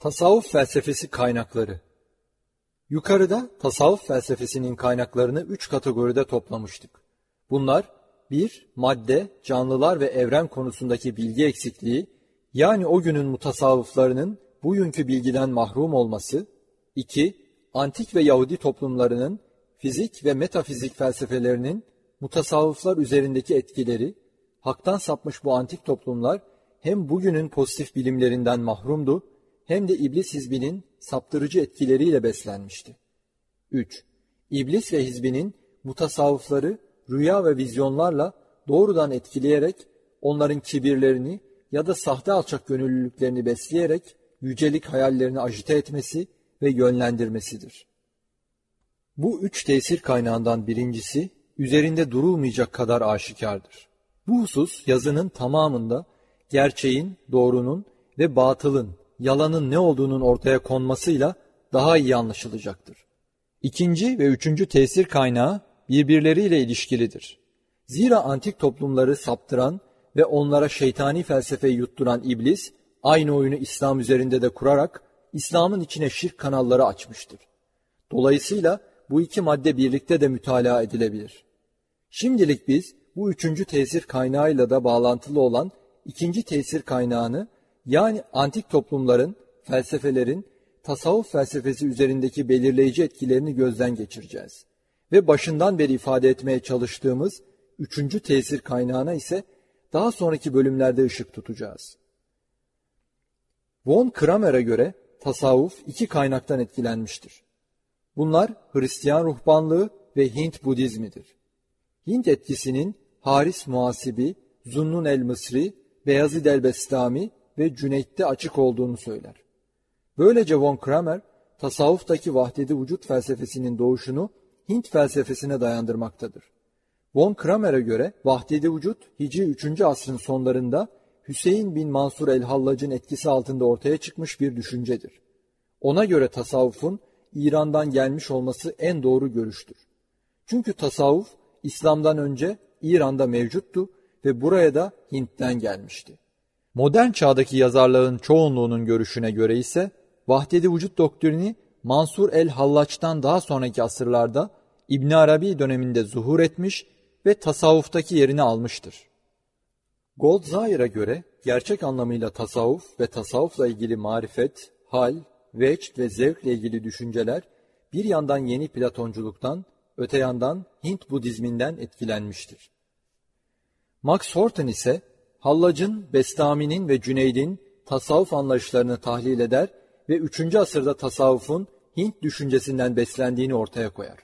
Tasavvuf felsefesi kaynakları Yukarıda tasavvuf felsefesinin kaynaklarını üç kategoride toplamıştık. Bunlar, bir, madde, canlılar ve evren konusundaki bilgi eksikliği, yani o günün mutasavvıflarının bugünkü bilgiden mahrum olması, iki, antik ve Yahudi toplumlarının fizik ve metafizik felsefelerinin mutasavvıflar üzerindeki etkileri, haktan sapmış bu antik toplumlar hem bugünün pozitif bilimlerinden mahrumdu, hem de iblis hizbinin saptırıcı etkileriyle beslenmişti. 3. İblis ve hizbinin mutasavvıfları rüya ve vizyonlarla doğrudan etkileyerek onların kibirlerini ya da sahte alçak gönüllülüklerini besleyerek yücelik hayallerini ajite etmesi ve yönlendirmesidir. Bu üç tesir kaynağından birincisi üzerinde durulmayacak kadar aşikardır. Bu husus yazının tamamında gerçeğin, doğrunun ve batılın yalanın ne olduğunun ortaya konmasıyla daha iyi anlaşılacaktır. İkinci ve üçüncü tesir kaynağı birbirleriyle ilişkilidir. Zira antik toplumları saptıran ve onlara şeytani felsefeyi yutturan iblis, aynı oyunu İslam üzerinde de kurarak İslam'ın içine şirk kanalları açmıştır. Dolayısıyla bu iki madde birlikte de mütalaa edilebilir. Şimdilik biz bu üçüncü tesir kaynağıyla da bağlantılı olan ikinci tesir kaynağını yani antik toplumların, felsefelerin, tasavvuf felsefesi üzerindeki belirleyici etkilerini gözden geçireceğiz. Ve başından beri ifade etmeye çalıştığımız üçüncü tesir kaynağına ise daha sonraki bölümlerde ışık tutacağız. Von Kramer'e göre tasavvuf iki kaynaktan etkilenmiştir. Bunlar Hristiyan ruhbanlığı ve Hint Budizmidir. Hint etkisinin Haris Muhasibi, Zunnun el-Mısri, Beyazid el-Bestami ve Cüneyt'te açık olduğunu söyler. Böylece von Kramer, tasavvuftaki vahdedi vücut felsefesinin doğuşunu Hint felsefesine dayandırmaktadır. Von Kramer'e göre vahdedi vücut Hicri 3. asrın sonlarında Hüseyin bin Mansur el-Hallac'ın etkisi altında ortaya çıkmış bir düşüncedir. Ona göre tasavvufun İran'dan gelmiş olması en doğru görüştür. Çünkü tasavvuf İslam'dan önce İran'da mevcuttu ve buraya da Hint'ten gelmişti. Modern çağdaki yazarların çoğunluğunun görüşüne göre ise vahdedi vücut doktrini Mansur el-Hallaç'tan daha sonraki asırlarda İbn Arabi döneminde zuhur etmiş ve tasavvuftaki yerini almıştır. Goldzahir'e göre gerçek anlamıyla tasavvuf ve tasavvufla ilgili marifet, hal, vecd ve zevkle ilgili düşünceler bir yandan yeni Platonculuktan, öte yandan Hint Budizminden etkilenmiştir. Max Horton ise Hallac'ın, Bestami'nin ve Cüneyd'in tasavvuf anlayışlarını tahlil eder ve 3. asırda tasavvufun Hint düşüncesinden beslendiğini ortaya koyar.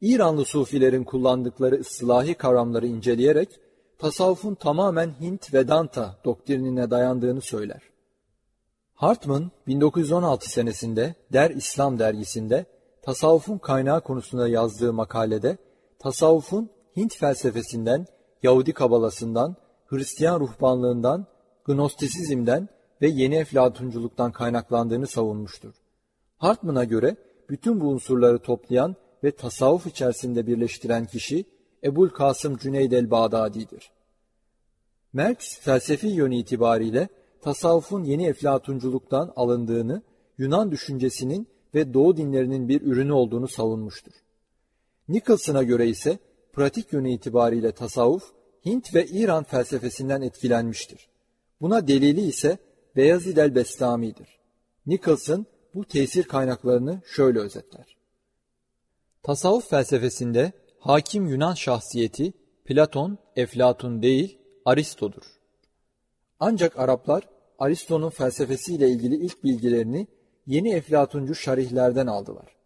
İranlı sufilerin kullandıkları ıslahi kavramları inceleyerek tasavvufun tamamen Hint Vedanta doktrinine dayandığını söyler. Hartman 1916 senesinde Der İslam dergisinde tasavvufun kaynağı konusunda yazdığı makalede tasavvufun Hint felsefesinden, Yahudi kabalasından Hristiyan ruhbanlığından, Gnostisizmden ve yeni eflatunculuktan kaynaklandığını savunmuştur. Hartman'a göre bütün bu unsurları toplayan ve tasavvuf içerisinde birleştiren kişi Ebul Kasım Cüneyd el-Bağdadi'dir. Marx felsefi yönü itibariyle tasavvufun yeni eflatunculuktan alındığını, Yunan düşüncesinin ve Doğu dinlerinin bir ürünü olduğunu savunmuştur. Nicholson'a göre ise pratik yönü itibariyle tasavvuf Hint ve İran felsefesinden etkilenmiştir. Buna delili ise Beyazid el-Bestami'dir. Nicholson bu tesir kaynaklarını şöyle özetler. Tasavvuf felsefesinde hakim Yunan şahsiyeti Platon, Eflatun değil Aristo'dur. Ancak Araplar Aristo'nun felsefesiyle ilgili ilk bilgilerini yeni Eflatuncu şarihlerden aldılar.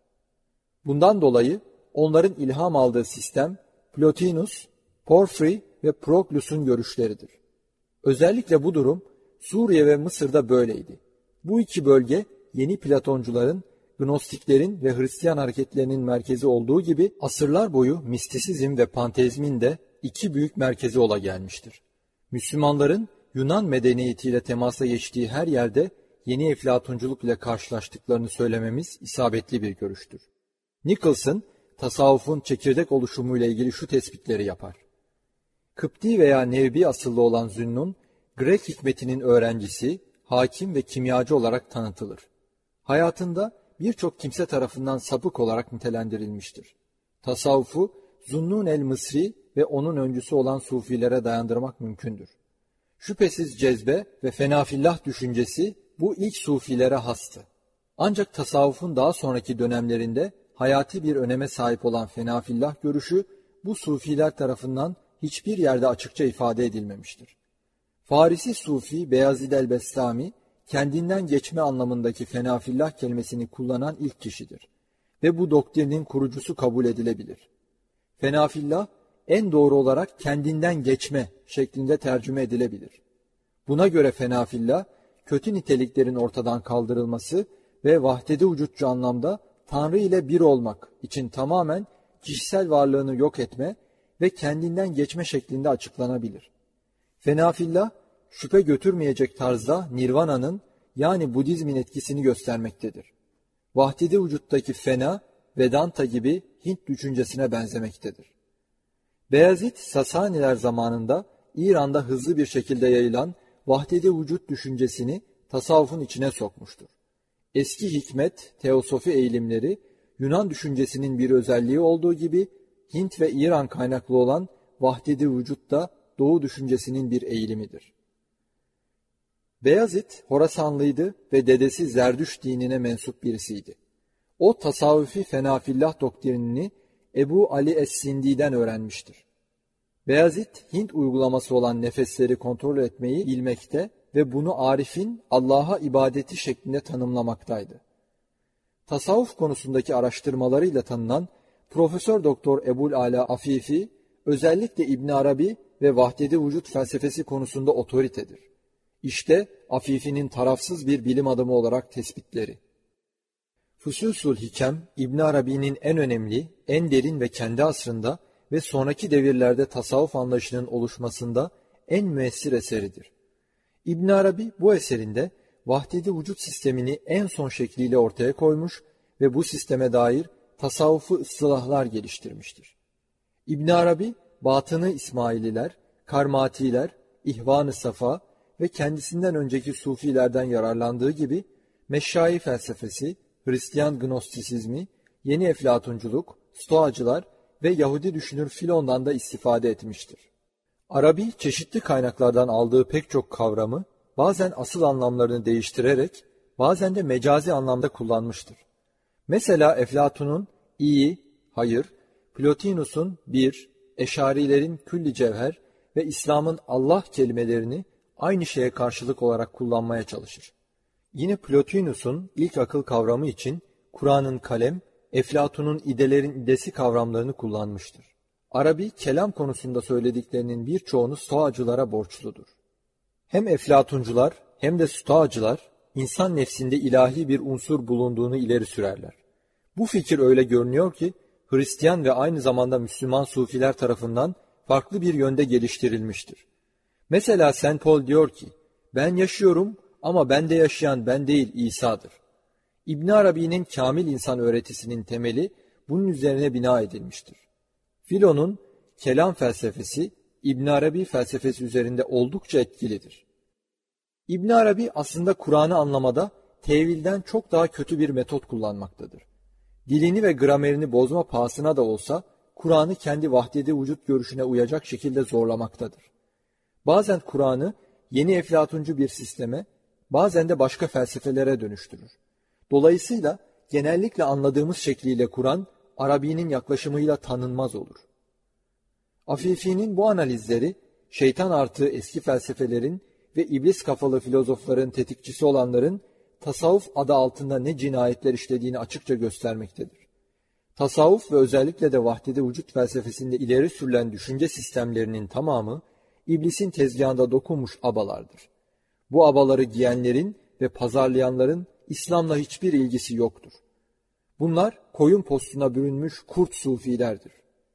Bundan dolayı onların ilham aldığı sistem Plotinus, Porphyry ve Proklus'un görüşleridir. Özellikle bu durum Suriye ve Mısır'da böyleydi. Bu iki bölge yeni Platoncuların, Gnostiklerin ve Hristiyan hareketlerinin merkezi olduğu gibi asırlar boyu mistisizm ve panteizmin de iki büyük merkezi ola gelmiştir. Müslümanların Yunan medeniyetiyle temasa geçtiği her yerde yeni eflatunculuk ile karşılaştıklarını söylememiz isabetli bir görüştür. Nicholson, tasavvufun çekirdek oluşumuyla ilgili şu tespitleri yapar. Kıpti veya Nevbi asıllı olan Zünnun, Grek hikmetinin öğrencisi, hakim ve kimyacı olarak tanıtılır. Hayatında birçok kimse tarafından sapık olarak nitelendirilmiştir. Tasavvufu Zunnun el-Mısri ve onun öncüsü olan sufilere dayandırmak mümkündür. Şüphesiz cezbe ve fenafillah düşüncesi bu ilk sufilere hastı. Ancak tasavvufun daha sonraki dönemlerinde hayati bir öneme sahip olan fenafillah görüşü bu sufiler tarafından hiçbir yerde açıkça ifade edilmemiştir. Farisi Sufi Beyazid el-Bestami kendinden geçme anlamındaki fenafillah kelimesini kullanan ilk kişidir ve bu doktrinin kurucusu kabul edilebilir. Fenafillah en doğru olarak kendinden geçme şeklinde tercüme edilebilir. Buna göre fenafillah, kötü niteliklerin ortadan kaldırılması ve vahdedi vücutçu anlamda Tanrı ile bir olmak için tamamen kişisel varlığını yok etme ve kendinden geçme şeklinde açıklanabilir. Fenafillah, şüphe götürmeyecek tarzda Nirvana'nın yani Budizmin etkisini göstermektedir. Vahdedi vücuttaki fena, Vedanta gibi Hint düşüncesine benzemektedir. Beyazıt Sasaniler zamanında İran'da hızlı bir şekilde yayılan vahdedi vücut düşüncesini tasavvufun içine sokmuştur. Eski hikmet, teosofi eğilimleri Yunan düşüncesinin bir özelliği olduğu gibi Hint ve İran kaynaklı olan vahdedi vücut da Doğu düşüncesinin bir eğilimidir. Beyazıt Horasanlıydı ve dedesi Zerdüş dinine mensup birisiydi. O tasavvufi fenafillah doktrinini Ebu Ali Es-Sindi'den öğrenmiştir. Beyazıt, Hint uygulaması olan nefesleri kontrol etmeyi bilmekte ve bunu Arif'in Allah'a ibadeti şeklinde tanımlamaktaydı. Tasavvuf konusundaki araştırmalarıyla tanınan Profesör Doktor Ebul Ala Afifi, özellikle İbn Arabi ve vahdedi vücut felsefesi konusunda otoritedir. İşte Afifi'nin tarafsız bir bilim adamı olarak tespitleri. Fususul Hikem, İbn Arabi'nin en önemli, en derin ve kendi asrında ve sonraki devirlerde tasavvuf anlayışının oluşmasında en müessir eseridir. İbn Arabi bu eserinde vahdedi vücut sistemini en son şekliyle ortaya koymuş ve bu sisteme dair tasavvufu ıslahlar geliştirmiştir. İbn Arabi, batını İsmaililer, Karmatiler, İhvan-ı Safa ve kendisinden önceki Sufilerden yararlandığı gibi Meşşai felsefesi, Hristiyan gnostisizmi, yeni eflatunculuk, stoacılar ve Yahudi düşünür Filon'dan da istifade etmiştir. Arabi çeşitli kaynaklardan aldığı pek çok kavramı bazen asıl anlamlarını değiştirerek bazen de mecazi anlamda kullanmıştır. Mesela Eflatun'un iyi, hayır, Plotinus'un bir, Eşarilerin külli cevher ve İslam'ın Allah kelimelerini aynı şeye karşılık olarak kullanmaya çalışır. Yine Plotinus'un ilk akıl kavramı için Kur'an'ın kalem, Eflatun'un idelerin idesi kavramlarını kullanmıştır. Arabi kelam konusunda söylediklerinin birçoğunu stoacılara borçludur. Hem Eflatuncular hem de stoacılar insan nefsinde ilahi bir unsur bulunduğunu ileri sürerler. Bu fikir öyle görünüyor ki Hristiyan ve aynı zamanda Müslüman sufiler tarafından farklı bir yönde geliştirilmiştir. Mesela St. Paul diyor ki, ben yaşıyorum ama bende yaşayan ben değil İsa'dır. İbn Arabi'nin kamil insan öğretisinin temeli bunun üzerine bina edilmiştir. Filon'un kelam felsefesi İbn Arabi felsefesi üzerinde oldukça etkilidir. İbn Arabi aslında Kur'an'ı anlamada tevilden çok daha kötü bir metot kullanmaktadır. Dilini ve gramerini bozma pahasına da olsa Kur'an'ı kendi vahdedi vücut görüşüne uyacak şekilde zorlamaktadır. Bazen Kur'an'ı yeni eflatuncu bir sisteme, bazen de başka felsefelere dönüştürür. Dolayısıyla genellikle anladığımız şekliyle Kur'an, Arabi'nin yaklaşımıyla tanınmaz olur. Afifi'nin bu analizleri, şeytan artı eski felsefelerin ve iblis kafalı filozofların tetikçisi olanların tasavvuf adı altında ne cinayetler işlediğini açıkça göstermektedir. Tasavvuf ve özellikle de vahdede vücut felsefesinde ileri sürülen düşünce sistemlerinin tamamı iblisin tezgahında dokunmuş abalardır. Bu abaları giyenlerin ve pazarlayanların İslam'la hiçbir ilgisi yoktur. Bunlar koyun postuna bürünmüş kurt sufilerdir.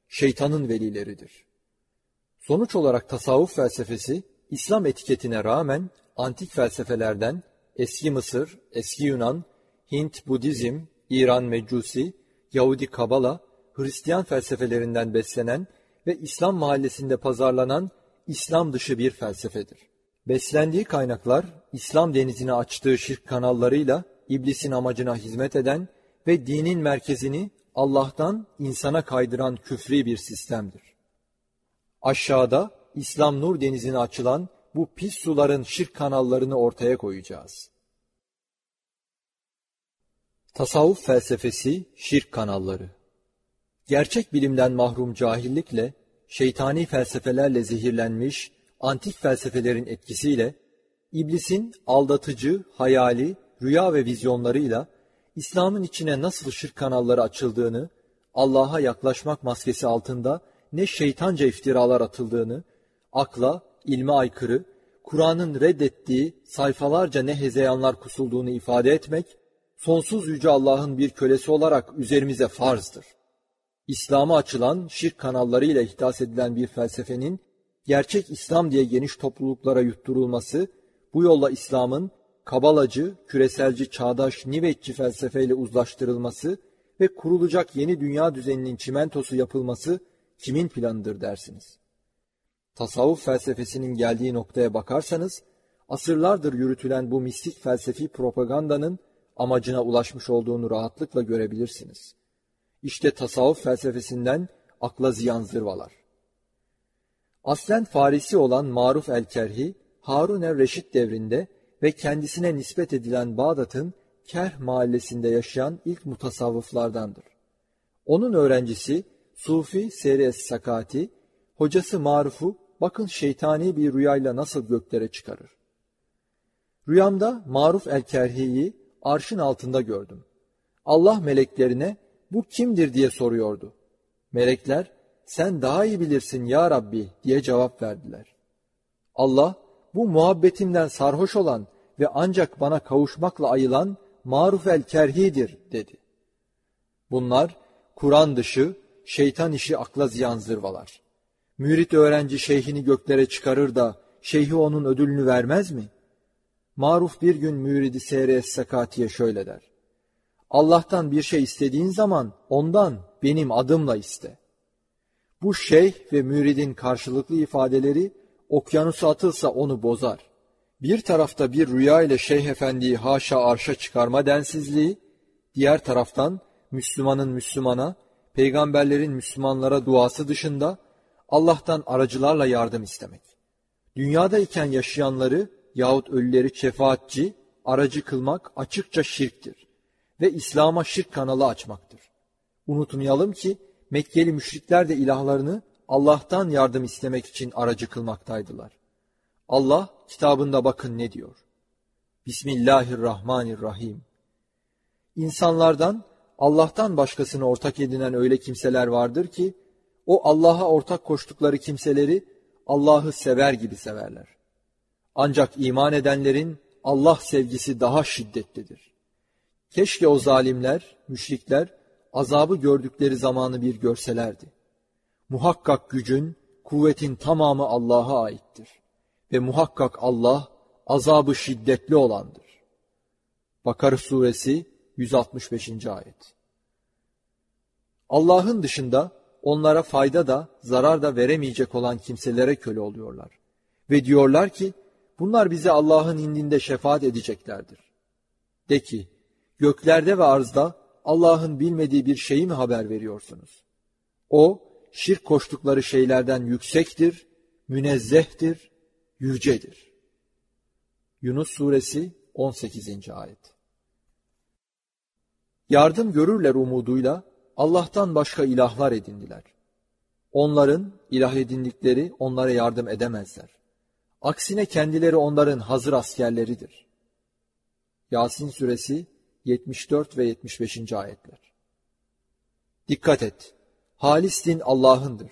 Şeytanın velileridir. Sonuç olarak tasavvuf felsefesi İslam etiketine rağmen antik felsefelerden eski Mısır, eski Yunan, Hint Budizm, İran Mecusi, Yahudi Kabala, Hristiyan felsefelerinden beslenen ve İslam mahallesinde pazarlanan İslam dışı bir felsefedir. Beslendiği kaynaklar İslam denizine açtığı şirk kanallarıyla iblisin amacına hizmet eden ve dinin merkezini Allah'tan insana kaydıran küfri bir sistemdir. Aşağıda İslam Nur denizine açılan bu pis suların şirk kanallarını ortaya koyacağız. Tasavvuf felsefesi şirk kanalları Gerçek bilimden mahrum cahillikle, şeytani felsefelerle zehirlenmiş antik felsefelerin etkisiyle, iblisin aldatıcı, hayali, rüya ve vizyonlarıyla İslam'ın içine nasıl şirk kanalları açıldığını, Allah'a yaklaşmak maskesi altında ne şeytanca iftiralar atıldığını, akla, ilme aykırı, Kur'an'ın reddettiği sayfalarca ne hezeyanlar kusulduğunu ifade etmek, sonsuz yüce Allah'ın bir kölesi olarak üzerimize farzdır. İslam'a açılan şirk kanallarıyla ihdas edilen bir felsefenin gerçek İslam diye geniş topluluklara yutturulması, bu yolla İslam'ın kabalacı, küreselci, çağdaş, nivetçi felsefeyle uzlaştırılması ve kurulacak yeni dünya düzeninin çimentosu yapılması kimin planıdır dersiniz? Tasavvuf felsefesinin geldiği noktaya bakarsanız, asırlardır yürütülen bu mistik felsefi propagandanın amacına ulaşmış olduğunu rahatlıkla görebilirsiniz. İşte tasavvuf felsefesinden akla ziyan zırvalar. Aslen Farisi olan Maruf el-Kerhi, Harun el-Reşit devrinde ve kendisine nispet edilen Bağdat'ın Kerh mahallesinde yaşayan ilk mutasavvıflardandır. Onun öğrencisi Sufi Seri Es-Sakati, hocası Maruf'u bakın şeytani bir rüyayla nasıl göklere çıkarır. Rüyamda Maruf el-Kerhi'yi arşın altında gördüm. Allah meleklerine bu kimdir diye soruyordu. Melekler sen daha iyi bilirsin ya Rabbi diye cevap verdiler. Allah bu muhabbetimden sarhoş olan ve ancak bana kavuşmakla ayılan maruf el kerhidir dedi. Bunlar Kur'an dışı, şeytan işi akla ziyan zırvalar. Mürit öğrenci şeyhini göklere çıkarır da şeyhi onun ödülünü vermez mi? Maruf bir gün müridi Seyre Sakati'ye şöyle der. Allah'tan bir şey istediğin zaman ondan benim adımla iste. Bu şeyh ve müridin karşılıklı ifadeleri okyanusa atılsa onu bozar. Bir tarafta bir rüya ile şeyh efendiyi haşa arşa çıkarma densizliği, diğer taraftan Müslümanın Müslümana, peygamberlerin Müslümanlara duası dışında Allah'tan aracılarla yardım istemek. Dünyadayken yaşayanları yahut ölüleri şefaatçi, aracı kılmak açıkça şirktir ve İslam'a şirk kanalı açmaktır. Unutmayalım ki Mekkeli müşrikler de ilahlarını Allah'tan yardım istemek için aracı kılmaktaydılar. Allah kitabında bakın ne diyor. Bismillahirrahmanirrahim. İnsanlardan Allah'tan başkasını ortak edinen öyle kimseler vardır ki, o Allah'a ortak koştukları kimseleri Allah'ı sever gibi severler. Ancak iman edenlerin Allah sevgisi daha şiddetlidir. Keşke o zalimler, müşrikler, azabı gördükleri zamanı bir görselerdi. Muhakkak gücün, kuvvetin tamamı Allah'a aittir. Ve muhakkak Allah azabı şiddetli olandır. Bakara suresi 165. ayet. Allah'ın dışında onlara fayda da zarar da veremeyecek olan kimselere köle oluyorlar. Ve diyorlar ki bunlar bize Allah'ın indinde şefaat edeceklerdir. De ki göklerde ve arzda Allah'ın bilmediği bir şeyi mi haber veriyorsunuz? O, şirk koştukları şeylerden yüksektir, münezzehtir, yücedir. Yunus Suresi 18. Ayet Yardım görürler umuduyla Allah'tan başka ilahlar edindiler. Onların ilah edindikleri onlara yardım edemezler. Aksine kendileri onların hazır askerleridir. Yasin Suresi 74 ve 75. ayetler. Dikkat et! Halis din Allah'ındır.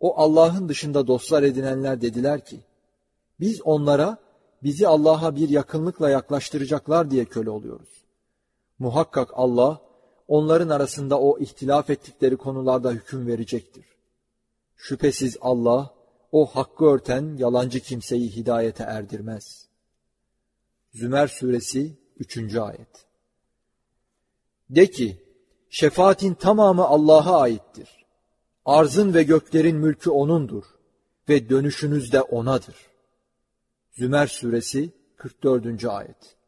O Allah'ın dışında dostlar edinenler dediler ki, biz onlara bizi Allah'a bir yakınlıkla yaklaştıracaklar diye köle oluyoruz. Muhakkak Allah, onların arasında o ihtilaf ettikleri konularda hüküm verecektir. Şüphesiz Allah, o hakkı örten yalancı kimseyi hidayete erdirmez. Zümer Suresi 3. Ayet De ki, şefaatin tamamı Allah'a aittir. Arzın ve göklerin mülkü O'nundur ve dönüşünüz de O'nadır. Zümer suresi 44. ayet.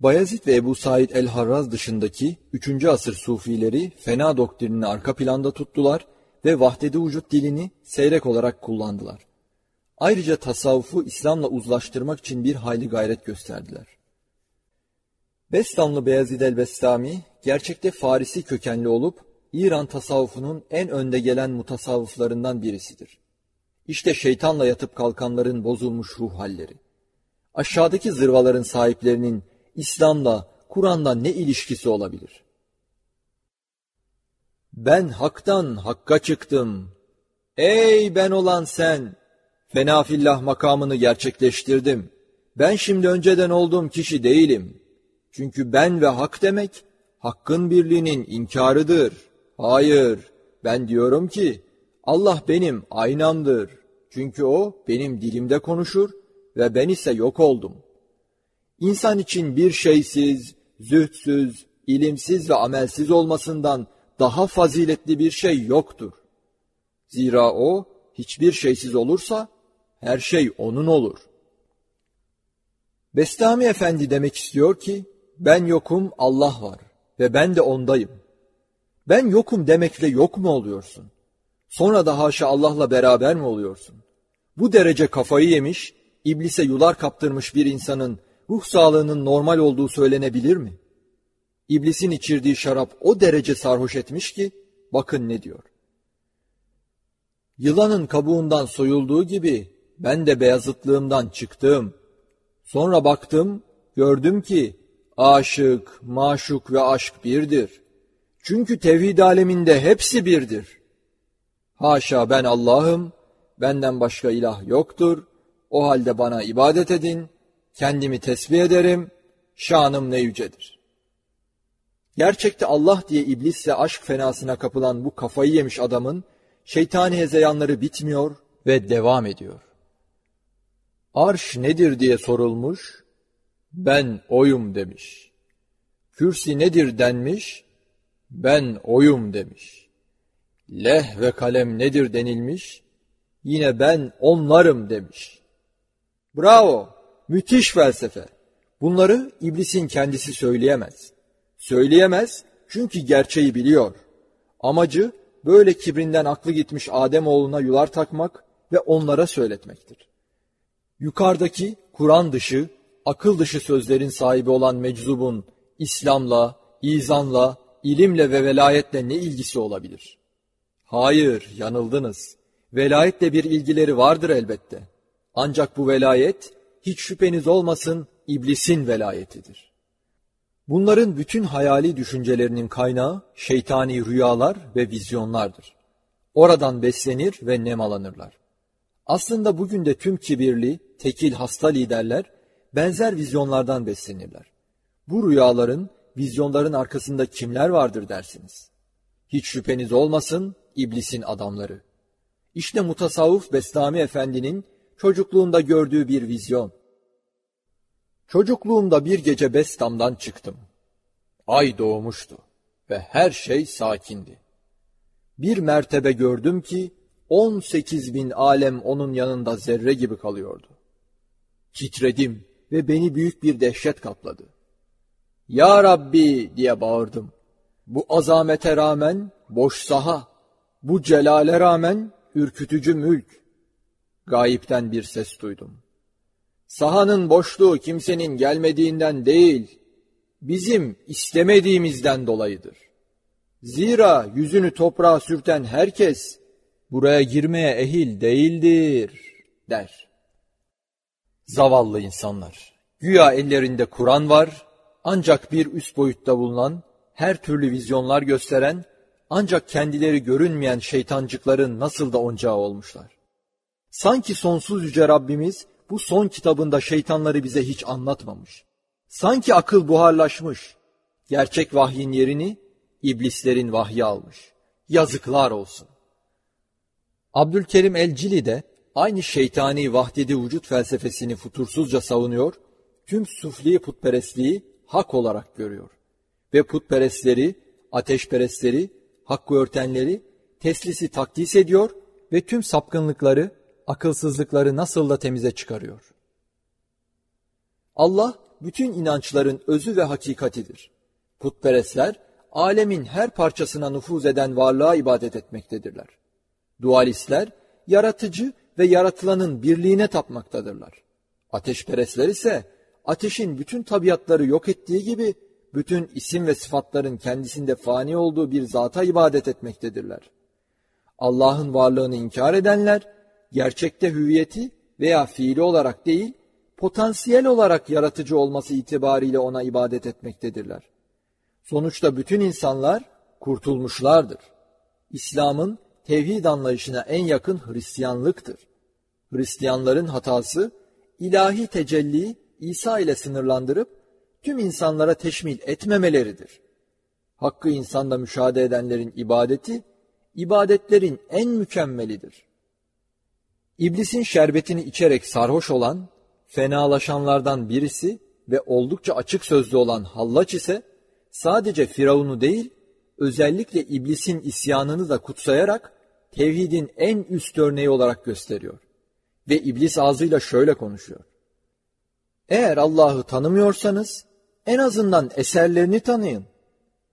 Bayezid ve Ebu Said el-Harraz dışındaki 3. asır sufileri fena doktrinini arka planda tuttular ve vahdedi vücut dilini seyrek olarak kullandılar. Ayrıca tasavvufu İslam'la uzlaştırmak için bir hayli gayret gösterdiler. Bestamlı Beyazid el-Bestami gerçekte Farisi kökenli olup İran tasavvufunun en önde gelen mutasavvıflarından birisidir. İşte şeytanla yatıp kalkanların bozulmuş ruh halleri. Aşağıdaki zırvaların sahiplerinin İslam'la, Kur'an'la ne ilişkisi olabilir? Ben haktan hakka çıktım. Ey ben olan sen! Fenafillah makamını gerçekleştirdim. Ben şimdi önceden olduğum kişi değilim. Çünkü ben ve hak demek, hakkın birliğinin inkarıdır. Hayır, ben diyorum ki, Allah benim aynamdır. Çünkü o benim dilimde konuşur ve ben ise yok oldum. İnsan için bir şeysiz, zühtsüz, ilimsiz ve amelsiz olmasından daha faziletli bir şey yoktur. Zira o hiçbir şeysiz olursa her şey onun olur. Bestami Efendi demek istiyor ki ben yokum Allah var ve ben de ondayım. Ben yokum demekle yok mu oluyorsun? Sonra da haşa Allah'la beraber mi oluyorsun? Bu derece kafayı yemiş, iblise yular kaptırmış bir insanın ruh sağlığının normal olduğu söylenebilir mi? İblisin içirdiği şarap o derece sarhoş etmiş ki, bakın ne diyor. Yılanın kabuğundan soyulduğu gibi ben de beyazıtlığımdan çıktım. Sonra baktım, gördüm ki aşık, maşuk ve aşk birdir. Çünkü tevhid aleminde hepsi birdir. Haşa ben Allah'ım, benden başka ilah yoktur. O halde bana ibadet edin, kendimi tesbih ederim, şanım ne yücedir. Gerçekte Allah diye iblisle aşk fenasına kapılan bu kafayı yemiş adamın şeytani hezeyanları bitmiyor ve devam ediyor. Arş nedir diye sorulmuş, ben oyum demiş. Kürsi nedir denmiş, ben oyum demiş. Leh ve kalem nedir denilmiş, yine ben onlarım demiş. Bravo! Müthiş felsefe. Bunları iblisin kendisi söyleyemez. Söyleyemez çünkü gerçeği biliyor. Amacı böyle kibrinden aklı gitmiş Adem oğluna yular takmak ve onlara söyletmektir. Yukarıdaki Kur'an dışı, akıl dışı sözlerin sahibi olan meczubun İslam'la, izanla, ilimle ve velayetle ne ilgisi olabilir? Hayır, yanıldınız. Velayetle bir ilgileri vardır elbette. Ancak bu velayet hiç şüpheniz olmasın iblisin velayetidir. Bunların bütün hayali düşüncelerinin kaynağı şeytani rüyalar ve vizyonlardır. Oradan beslenir ve nemalanırlar. Aslında bugün de tüm kibirli, tekil hasta liderler benzer vizyonlardan beslenirler. Bu rüyaların, vizyonların arkasında kimler vardır dersiniz? Hiç şüpheniz olmasın iblisin adamları. İşte mutasavvuf Bestami Efendi'nin çocukluğunda gördüğü bir vizyon. Çocukluğumda bir gece Bestam'dan çıktım. Ay doğmuştu ve her şey sakindi. Bir mertebe gördüm ki 18 bin alem onun yanında zerre gibi kalıyordu. Titredim ve beni büyük bir dehşet kapladı. Ya Rabbi diye bağırdım. Bu azamete rağmen boş saha, bu celale rağmen ürkütücü mülk. Gayipten bir ses duydum. Sahanın boşluğu kimsenin gelmediğinden değil, bizim istemediğimizden dolayıdır. Zira yüzünü toprağa sürten herkes buraya girmeye ehil değildir der. Zavallı insanlar. Güya ellerinde Kur'an var, ancak bir üst boyutta bulunan, her türlü vizyonlar gösteren, ancak kendileri görünmeyen şeytancıkların nasıl da oncağı olmuşlar. Sanki sonsuz yüce Rabbimiz bu son kitabında şeytanları bize hiç anlatmamış. Sanki akıl buharlaşmış. Gerçek vahyin yerini iblislerin vahyi almış. Yazıklar olsun. Abdülkerim el-Cili de aynı şeytani vahdedi vücut felsefesini futursuzca savunuyor, tüm sufli putperestliği hak olarak görüyor. Ve putperestleri, ateşperestleri, hakkı örtenleri, teslisi takdis ediyor ve tüm sapkınlıkları akılsızlıkları nasıl da temize çıkarıyor. Allah bütün inançların özü ve hakikatidir. Putperestler alemin her parçasına nüfuz eden varlığa ibadet etmektedirler. Dualistler yaratıcı ve yaratılanın birliğine tapmaktadırlar. Ateşperestler ise ateşin bütün tabiatları yok ettiği gibi bütün isim ve sıfatların kendisinde fani olduğu bir zata ibadet etmektedirler. Allah'ın varlığını inkar edenler gerçekte hüviyeti veya fiili olarak değil, potansiyel olarak yaratıcı olması itibariyle ona ibadet etmektedirler. Sonuçta bütün insanlar kurtulmuşlardır. İslam'ın tevhid anlayışına en yakın Hristiyanlıktır. Hristiyanların hatası ilahi tecelli İsa ile sınırlandırıp tüm insanlara teşmil etmemeleridir. Hakkı insanda müşahede edenlerin ibadeti, ibadetlerin en mükemmelidir. İblisin şerbetini içerek sarhoş olan, fenalaşanlardan birisi ve oldukça açık sözlü olan Hallaç ise, sadece Firavun'u değil, özellikle iblisin isyanını da kutsayarak, tevhidin en üst örneği olarak gösteriyor. Ve iblis ağzıyla şöyle konuşuyor. Eğer Allah'ı tanımıyorsanız en azından eserlerini tanıyın.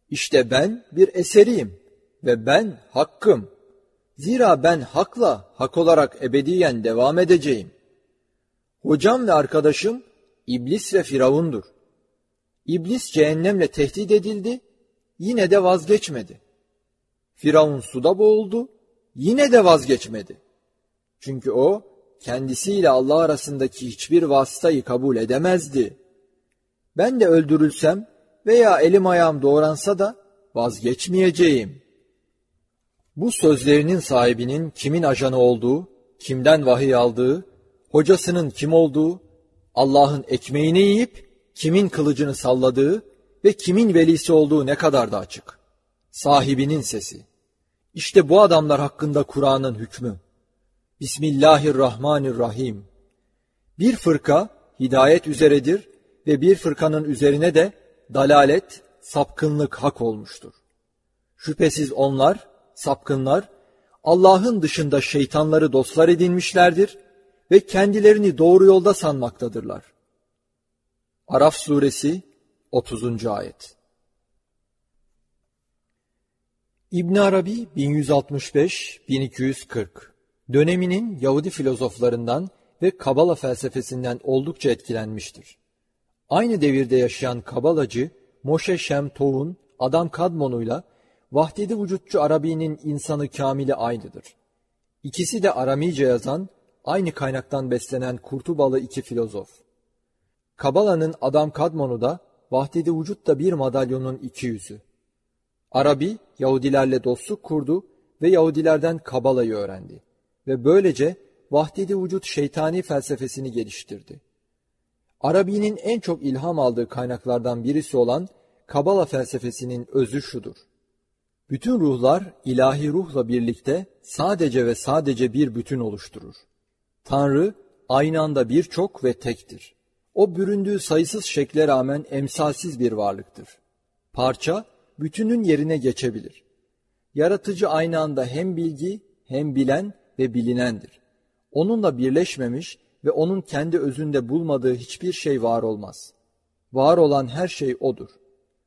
İşte ben bir eseriyim ve ben hakkım. Zira ben hakla hak olarak ebediyen devam edeceğim. Hocam ve arkadaşım İblis ve Firavundur. İblis cehennemle tehdit edildi, yine de vazgeçmedi. Firavun suda boğuldu, yine de vazgeçmedi. Çünkü o kendisiyle Allah arasındaki hiçbir vasıtayı kabul edemezdi. Ben de öldürülsem veya elim ayağım doğransa da vazgeçmeyeceğim. Bu sözlerinin sahibinin kimin ajanı olduğu, kimden vahiy aldığı, hocasının kim olduğu, Allah'ın ekmeğini yiyip kimin kılıcını salladığı ve kimin velisi olduğu ne kadar da açık. Sahibinin sesi. İşte bu adamlar hakkında Kur'an'ın hükmü. Bismillahirrahmanirrahim. Bir fırka hidayet üzeredir ve bir fırkanın üzerine de dalalet, sapkınlık hak olmuştur. Şüphesiz onlar, sapkınlar, Allah'ın dışında şeytanları dostlar edinmişlerdir ve kendilerini doğru yolda sanmaktadırlar. Araf suresi 30. ayet İbn Arabi 1165-1240 döneminin Yahudi filozoflarından ve Kabala felsefesinden oldukça etkilenmiştir. Aynı devirde yaşayan Kabalacı Moshe Shem Tov'un Adam Kadmon'uyla Vahdedi vücutçu Arabi'nin insanı kamili aynıdır. İkisi de Aramice yazan, aynı kaynaktan beslenen Kurtubalı iki filozof. Kabala'nın Adam Kadmon'u da Vahdedi vücut da bir madalyonun iki yüzü. Arabi Yahudilerle dostluk kurdu ve Yahudilerden Kabala'yı öğrendi ve böylece vahdedi vücut şeytani felsefesini geliştirdi. Arabi'nin en çok ilham aldığı kaynaklardan birisi olan Kabala felsefesinin özü şudur. Bütün ruhlar ilahi ruhla birlikte sadece ve sadece bir bütün oluşturur. Tanrı aynı anda birçok ve tektir. O büründüğü sayısız şekle rağmen emsalsiz bir varlıktır. Parça bütünün yerine geçebilir. Yaratıcı aynı anda hem bilgi hem bilen ve bilinendir. Onunla birleşmemiş ve onun kendi özünde bulmadığı hiçbir şey var olmaz. Var olan her şey odur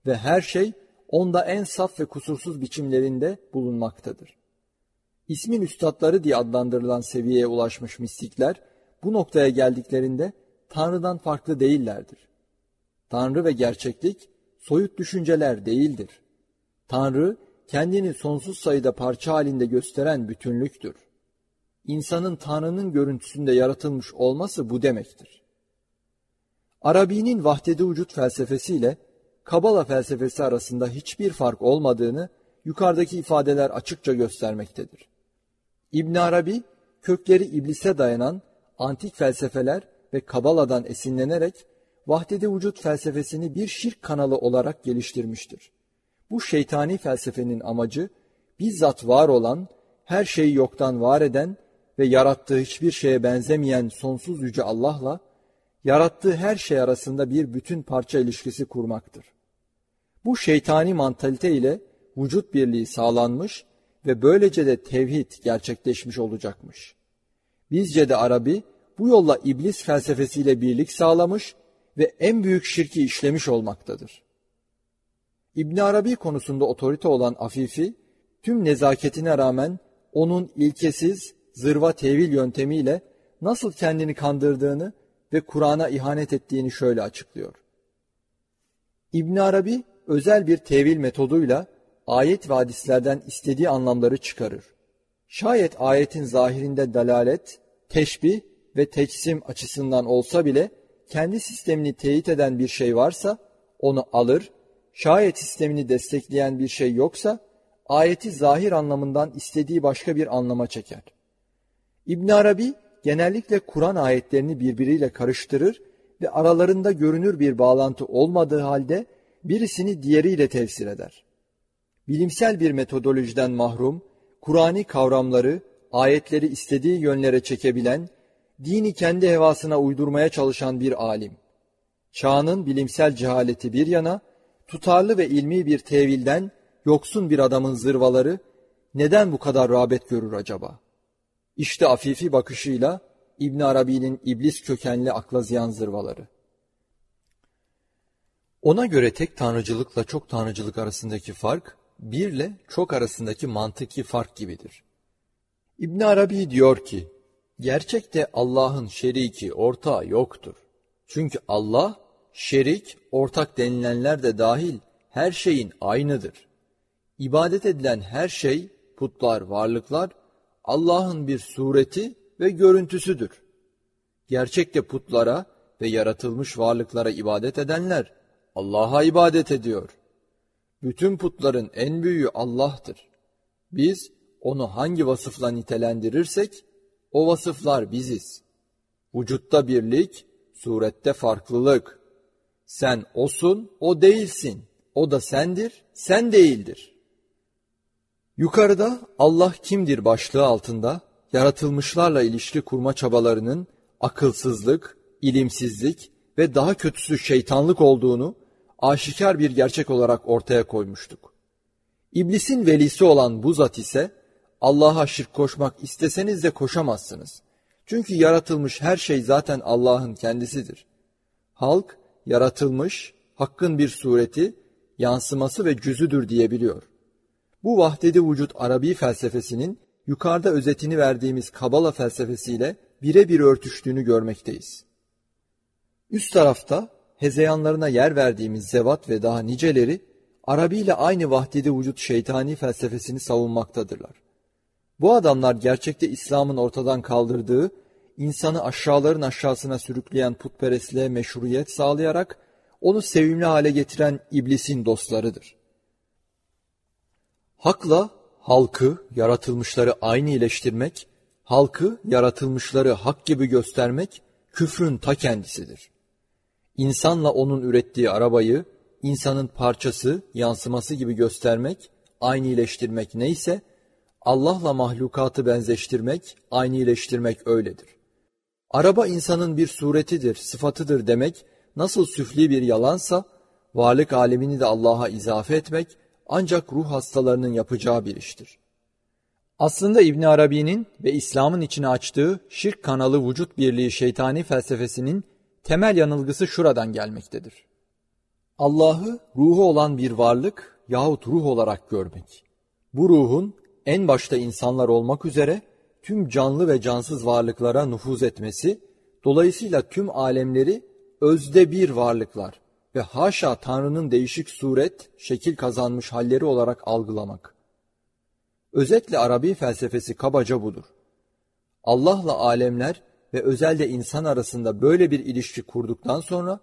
ve her şey onda en saf ve kusursuz biçimlerinde bulunmaktadır. İsmin üstadları diye adlandırılan seviyeye ulaşmış mistikler bu noktaya geldiklerinde Tanrı'dan farklı değillerdir. Tanrı ve gerçeklik soyut düşünceler değildir. Tanrı kendini sonsuz sayıda parça halinde gösteren bütünlüktür. İnsanın Tanrı'nın görüntüsünde yaratılmış olması bu demektir. Arabi'nin vahdedi vücut felsefesiyle Kabala felsefesi arasında hiçbir fark olmadığını yukarıdaki ifadeler açıkça göstermektedir. İbn Arabi kökleri iblise dayanan antik felsefeler ve Kabala'dan esinlenerek vahdedi vücut felsefesini bir şirk kanalı olarak geliştirmiştir. Bu şeytani felsefenin amacı bizzat var olan, her şeyi yoktan var eden ve yarattığı hiçbir şeye benzemeyen sonsuz yüce Allah'la yarattığı her şey arasında bir bütün parça ilişkisi kurmaktır. Bu şeytani mantalite ile vücut birliği sağlanmış ve böylece de tevhid gerçekleşmiş olacakmış. Bizce de Arabi bu yolla iblis felsefesiyle birlik sağlamış ve en büyük şirki işlemiş olmaktadır. İbn Arabi konusunda otorite olan Afifi, tüm nezaketine rağmen onun ilkesiz, zırva tevil yöntemiyle nasıl kendini kandırdığını ve Kur'an'a ihanet ettiğini şöyle açıklıyor. İbn Arabi özel bir tevil metoduyla ayet ve hadislerden istediği anlamları çıkarır. Şayet ayetin zahirinde dalalet, teşbih ve teçsim açısından olsa bile kendi sistemini teyit eden bir şey varsa onu alır, şayet sistemini destekleyen bir şey yoksa ayeti zahir anlamından istediği başka bir anlama çeker. İbn Arabi genellikle Kur'an ayetlerini birbiriyle karıştırır ve aralarında görünür bir bağlantı olmadığı halde birisini diğeriyle tefsir eder. Bilimsel bir metodolojiden mahrum, Kur'ani kavramları, ayetleri istediği yönlere çekebilen, dini kendi hevasına uydurmaya çalışan bir alim. Çağının bilimsel cehaleti bir yana, tutarlı ve ilmi bir tevilden yoksun bir adamın zırvaları neden bu kadar rağbet görür acaba? İşte afifi bakışıyla İbn Arabi'nin iblis kökenli akla ziyan zırvaları. Ona göre tek tanrıcılıkla çok tanrıcılık arasındaki fark, birle çok arasındaki mantıki fark gibidir. İbn Arabi diyor ki, gerçekte Allah'ın şeriki, ortağı yoktur. Çünkü Allah, şerik, ortak denilenler de dahil her şeyin aynıdır. İbadet edilen her şey, putlar, varlıklar, Allah'ın bir sureti ve görüntüsüdür. Gerçekte putlara ve yaratılmış varlıklara ibadet edenler, Allah'a ibadet ediyor. Bütün putların en büyüğü Allah'tır. Biz onu hangi vasıfla nitelendirirsek o vasıflar biziz. Vücutta birlik, surette farklılık. Sen osun, o değilsin. O da sendir, sen değildir. Yukarıda Allah kimdir başlığı altında yaratılmışlarla ilişki kurma çabalarının akılsızlık, ilimsizlik ve daha kötüsü şeytanlık olduğunu aşikar bir gerçek olarak ortaya koymuştuk. İblisin velisi olan bu zat ise Allah'a şirk koşmak isteseniz de koşamazsınız. Çünkü yaratılmış her şey zaten Allah'ın kendisidir. Halk yaratılmış, hakkın bir sureti, yansıması ve cüzüdür diyebiliyor. Bu vahdedi vücut Arabi felsefesinin yukarıda özetini verdiğimiz Kabala felsefesiyle birebir örtüştüğünü görmekteyiz. Üst tarafta hezeyanlarına yer verdiğimiz zevat ve daha niceleri Arabi ile aynı vahdede vücut şeytani felsefesini savunmaktadırlar. Bu adamlar gerçekte İslam'ın ortadan kaldırdığı, insanı aşağıların aşağısına sürükleyen putperestliğe meşruiyet sağlayarak onu sevimli hale getiren iblisin dostlarıdır. Hakla halkı, yaratılmışları aynı iyileştirmek, halkı, yaratılmışları hak gibi göstermek küfrün ta kendisidir. İnsanla onun ürettiği arabayı, insanın parçası, yansıması gibi göstermek, aynı iyileştirmek neyse, Allah'la mahlukatı benzeştirmek, aynı iyileştirmek öyledir. Araba insanın bir suretidir, sıfatıdır demek, nasıl süfli bir yalansa, varlık alemini de Allah'a izafe etmek, ancak ruh hastalarının yapacağı bir iştir. Aslında İbn Arabi'nin ve İslam'ın içine açtığı şirk kanalı vücut birliği şeytani felsefesinin temel yanılgısı şuradan gelmektedir. Allah'ı ruhu olan bir varlık yahut ruh olarak görmek. Bu ruhun en başta insanlar olmak üzere tüm canlı ve cansız varlıklara nüfuz etmesi, dolayısıyla tüm alemleri özde bir varlıklar ve haşa Tanrı'nın değişik suret, şekil kazanmış halleri olarak algılamak. Özetle Arabi felsefesi kabaca budur. Allah'la alemler ve özelde insan arasında böyle bir ilişki kurduktan sonra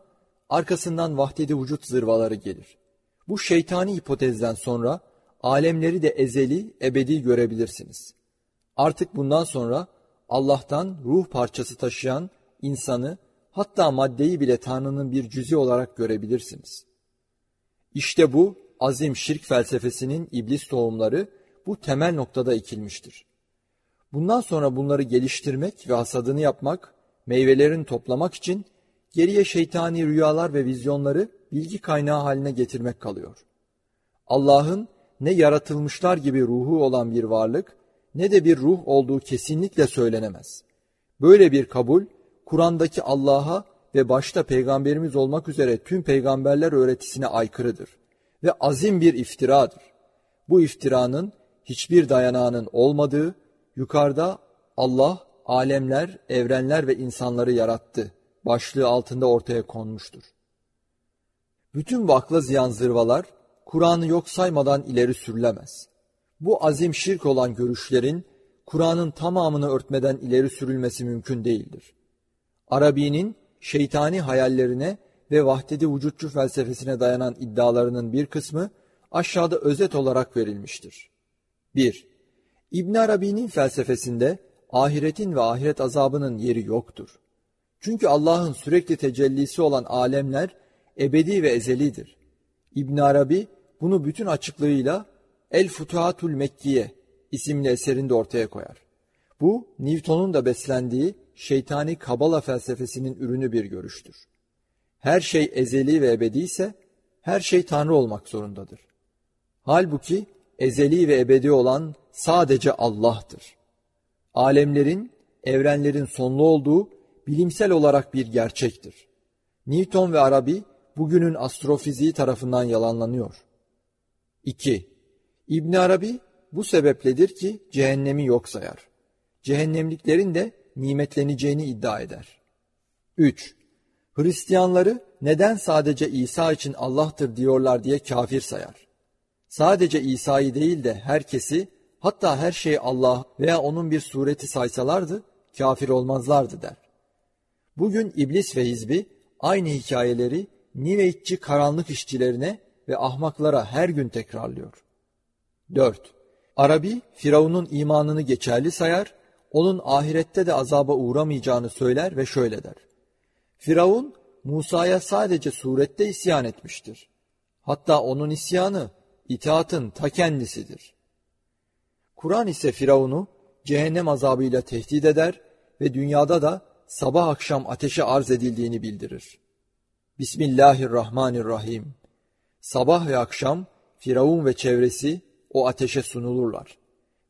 arkasından vahdedi vücut zırvaları gelir. Bu şeytani hipotezden sonra alemleri de ezeli, ebedi görebilirsiniz. Artık bundan sonra Allah'tan ruh parçası taşıyan insanı hatta maddeyi bile Tanrı'nın bir cüzi olarak görebilirsiniz. İşte bu azim şirk felsefesinin iblis tohumları bu temel noktada ekilmiştir. Bundan sonra bunları geliştirmek ve hasadını yapmak, meyvelerini toplamak için geriye şeytani rüyalar ve vizyonları bilgi kaynağı haline getirmek kalıyor. Allah'ın ne yaratılmışlar gibi ruhu olan bir varlık ne de bir ruh olduğu kesinlikle söylenemez. Böyle bir kabul, Kur'an'daki Allah'a ve başta peygamberimiz olmak üzere tüm peygamberler öğretisine aykırıdır ve azim bir iftiradır. Bu iftiranın hiçbir dayanağının olmadığı, yukarıda Allah alemler, evrenler ve insanları yarattı başlığı altında ortaya konmuştur. Bütün bu akla ziyan zırvalar Kur'an'ı yok saymadan ileri sürülemez. Bu azim şirk olan görüşlerin Kur'an'ın tamamını örtmeden ileri sürülmesi mümkün değildir. Arabi'nin şeytani hayallerine ve vahdedi vücutçu felsefesine dayanan iddialarının bir kısmı aşağıda özet olarak verilmiştir. 1. İbn Arabi'nin felsefesinde ahiretin ve ahiret azabının yeri yoktur. Çünkü Allah'ın sürekli tecellisi olan alemler ebedi ve ezelidir. İbn Arabi bunu bütün açıklığıyla El Futuhatul Mekkiye isimli eserinde ortaya koyar. Bu Newton'un da beslendiği şeytani kabala felsefesinin ürünü bir görüştür. Her şey ezeli ve ebedi ise her şey Tanrı olmak zorundadır. Halbuki ezeli ve ebedi olan sadece Allah'tır. Alemlerin, evrenlerin sonlu olduğu bilimsel olarak bir gerçektir. Newton ve Arabi bugünün astrofiziği tarafından yalanlanıyor. 2. İbn Arabi bu sebepledir ki cehennemi yok sayar. Cehennemliklerin de nimetleneceğini iddia eder. 3. Hristiyanları neden sadece İsa için Allah'tır diyorlar diye kafir sayar. Sadece İsa'yı değil de herkesi hatta her şeyi Allah veya onun bir sureti saysalardı kafir olmazlardı der. Bugün iblis ve hizbi aynı hikayeleri Niveitçi karanlık işçilerine ve ahmaklara her gün tekrarlıyor. 4. Arabi, Firavun'un imanını geçerli sayar, onun ahirette de azaba uğramayacağını söyler ve şöyle der. Firavun, Musa'ya sadece surette isyan etmiştir. Hatta onun isyanı, itaatın ta kendisidir. Kur'an ise Firavun'u cehennem azabıyla tehdit eder ve dünyada da sabah akşam ateşe arz edildiğini bildirir. Bismillahirrahmanirrahim. Sabah ve akşam Firavun ve çevresi o ateşe sunulurlar.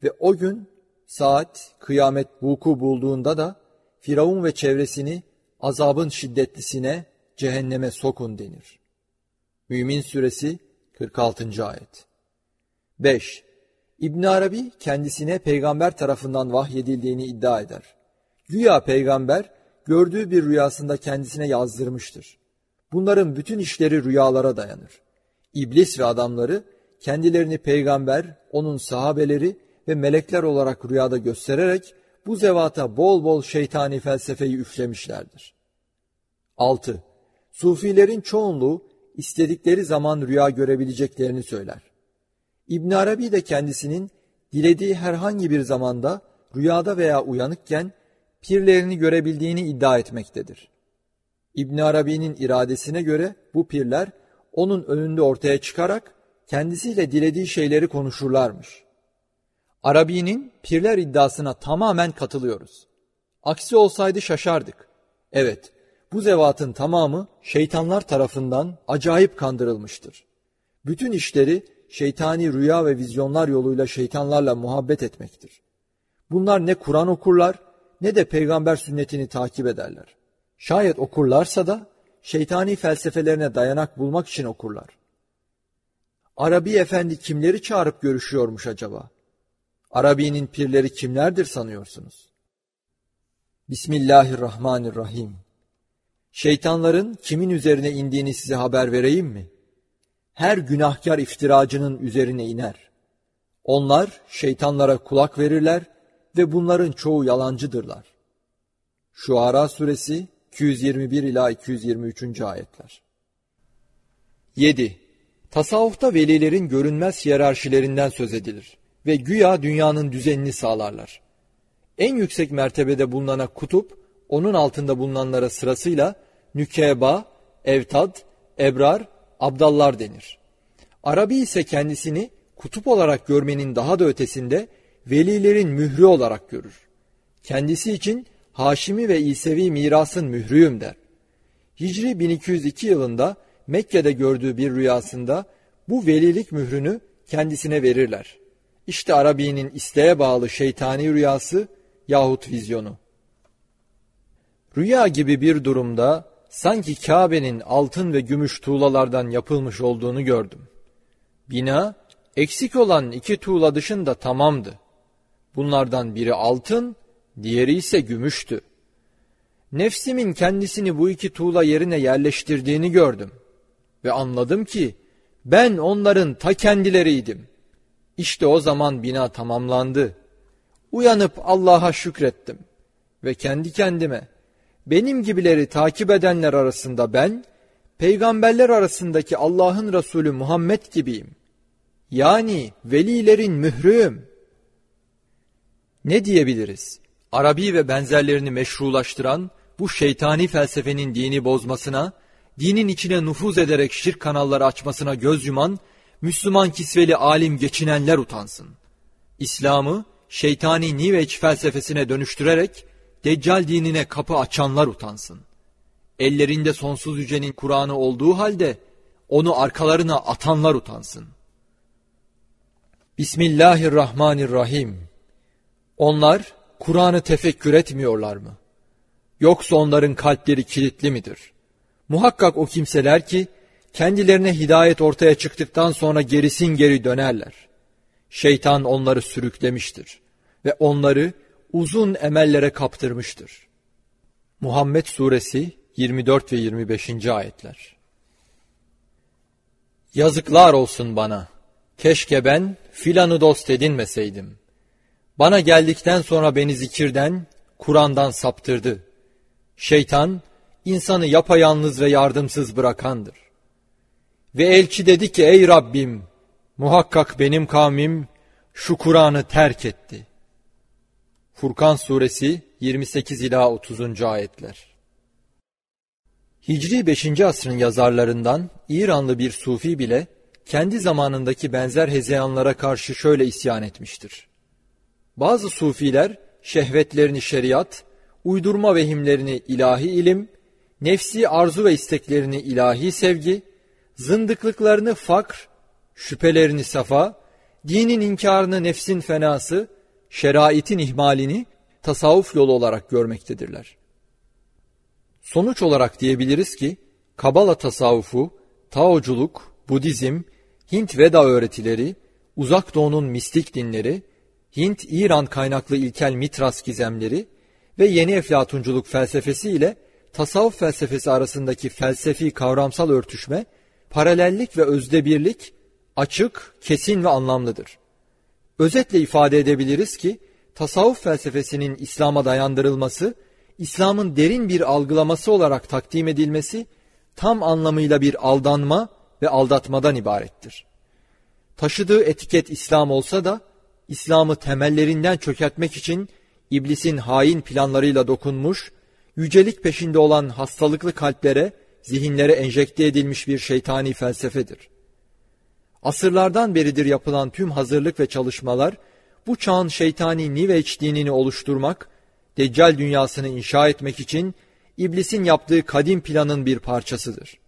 Ve o gün saat kıyamet vuku bulduğunda da Firavun ve çevresini azabın şiddetlisine cehenneme sokun denir. Mümin Suresi 46. Ayet 5. İbn Arabi kendisine peygamber tarafından vahyedildiğini iddia eder. Güya peygamber gördüğü bir rüyasında kendisine yazdırmıştır. Bunların bütün işleri rüyalara dayanır. İblis ve adamları kendilerini peygamber, onun sahabeleri ve melekler olarak rüyada göstererek bu zevata bol bol şeytani felsefeyi üflemişlerdir. 6. Sufilerin çoğunluğu istedikleri zaman rüya görebileceklerini söyler. İbn Arabi de kendisinin dilediği herhangi bir zamanda rüyada veya uyanıkken pirlerini görebildiğini iddia etmektedir. İbn Arabi'nin iradesine göre bu pirler onun önünde ortaya çıkarak kendisiyle dilediği şeyleri konuşurlarmış. Arabi'nin pirler iddiasına tamamen katılıyoruz. Aksi olsaydı şaşardık. Evet, bu zevatın tamamı şeytanlar tarafından acayip kandırılmıştır. Bütün işleri şeytani rüya ve vizyonlar yoluyla şeytanlarla muhabbet etmektir. Bunlar ne Kur'an okurlar ne de peygamber sünnetini takip ederler. Şayet okurlarsa da şeytani felsefelerine dayanak bulmak için okurlar. Arabi efendi kimleri çağırıp görüşüyormuş acaba? Arabi'nin pirleri kimlerdir sanıyorsunuz? Bismillahirrahmanirrahim. Şeytanların kimin üzerine indiğini size haber vereyim mi? Her günahkar iftiracının üzerine iner. Onlar şeytanlara kulak verirler ve bunların çoğu yalancıdırlar. Şuara suresi 221 ila 223. ayetler. 7. Tasavvufta velilerin görünmez hiyerarşilerinden söz edilir ve güya dünyanın düzenini sağlarlar. En yüksek mertebede bulunana kutup, onun altında bulunanlara sırasıyla nükeba, evtad, ebrar, abdallar denir. Arabi ise kendisini kutup olarak görmenin daha da ötesinde velilerin mührü olarak görür. Kendisi için Haşimi ve İsevi mirasın mührüyüm der. Hicri 1202 yılında Mekke'de gördüğü bir rüyasında bu velilik mührünü kendisine verirler. İşte Arabi'nin isteğe bağlı şeytani rüyası yahut vizyonu. Rüya gibi bir durumda sanki Kabe'nin altın ve gümüş tuğlalardan yapılmış olduğunu gördüm. Bina eksik olan iki tuğla dışında tamamdı. Bunlardan biri altın, diğeri ise gümüştü. Nefsimin kendisini bu iki tuğla yerine yerleştirdiğini gördüm. Ve anladım ki ben onların ta kendileriydim. İşte o zaman bina tamamlandı. Uyanıp Allah'a şükrettim. Ve kendi kendime benim gibileri takip edenler arasında ben, peygamberler arasındaki Allah'ın Resulü Muhammed gibiyim. Yani velilerin mührüyüm. Ne diyebiliriz? Arabi ve benzerlerini meşrulaştıran bu şeytani felsefenin dini bozmasına, dinin içine nüfuz ederek şirk kanalları açmasına göz yuman, Müslüman kisveli alim geçinenler utansın. İslam'ı şeytani New Age felsefesine dönüştürerek Deccal dinine kapı açanlar utansın. Ellerinde sonsuz yücenin Kur'an'ı olduğu halde onu arkalarına atanlar utansın. Bismillahirrahmanirrahim. Onlar Kur'an'ı tefekkür etmiyorlar mı? Yoksa onların kalpleri kilitli midir? Muhakkak o kimseler ki kendilerine hidayet ortaya çıktıktan sonra gerisin geri dönerler. Şeytan onları sürüklemiştir ve onları uzun emellere kaptırmıştır. Muhammed Suresi 24 ve 25. ayetler. Yazıklar olsun bana. Keşke ben filanı dost edinmeseydim. Bana geldikten sonra beni zikirden, Kur'an'dan saptırdı. Şeytan, insanı yapayalnız ve yardımsız bırakandır. Ve elçi dedi ki ey Rabbim, muhakkak benim kavmim şu Kur'an'ı terk etti. Furkan suresi 28 ila 30. ayetler. Hicri 5. asrın yazarlarından İranlı bir sufi bile kendi zamanındaki benzer hezeyanlara karşı şöyle isyan etmiştir. Bazı sufiler şehvetlerini şeriat, uydurma vehimlerini ilahi ilim, nefsi arzu ve isteklerini ilahi sevgi, zındıklıklarını fakr, şüphelerini safa, dinin inkarını nefsin fenası, şeraitin ihmalini tasavvuf yolu olarak görmektedirler. Sonuç olarak diyebiliriz ki, Kabala tasavvufu, Taoculuk, Budizm, Hint Veda öğretileri, Uzak Doğu'nun mistik dinleri, Hint-İran kaynaklı ilkel mitras gizemleri ve yeni eflatunculuk felsefesi ile tasavvuf felsefesi arasındaki felsefi kavramsal örtüşme, paralellik ve özde birlik açık, kesin ve anlamlıdır. Özetle ifade edebiliriz ki tasavvuf felsefesinin İslam'a dayandırılması, İslam'ın derin bir algılaması olarak takdim edilmesi tam anlamıyla bir aldanma ve aldatmadan ibarettir. Taşıdığı etiket İslam olsa da İslam'ı temellerinden çökertmek için iblisin hain planlarıyla dokunmuş, yücelik peşinde olan hastalıklı kalplere, zihinlere enjekte edilmiş bir şeytani felsefedir. Asırlardan beridir yapılan tüm hazırlık ve çalışmalar, bu çağın şeytani New dinini oluşturmak, Deccal dünyasını inşa etmek için iblisin yaptığı kadim planın bir parçasıdır.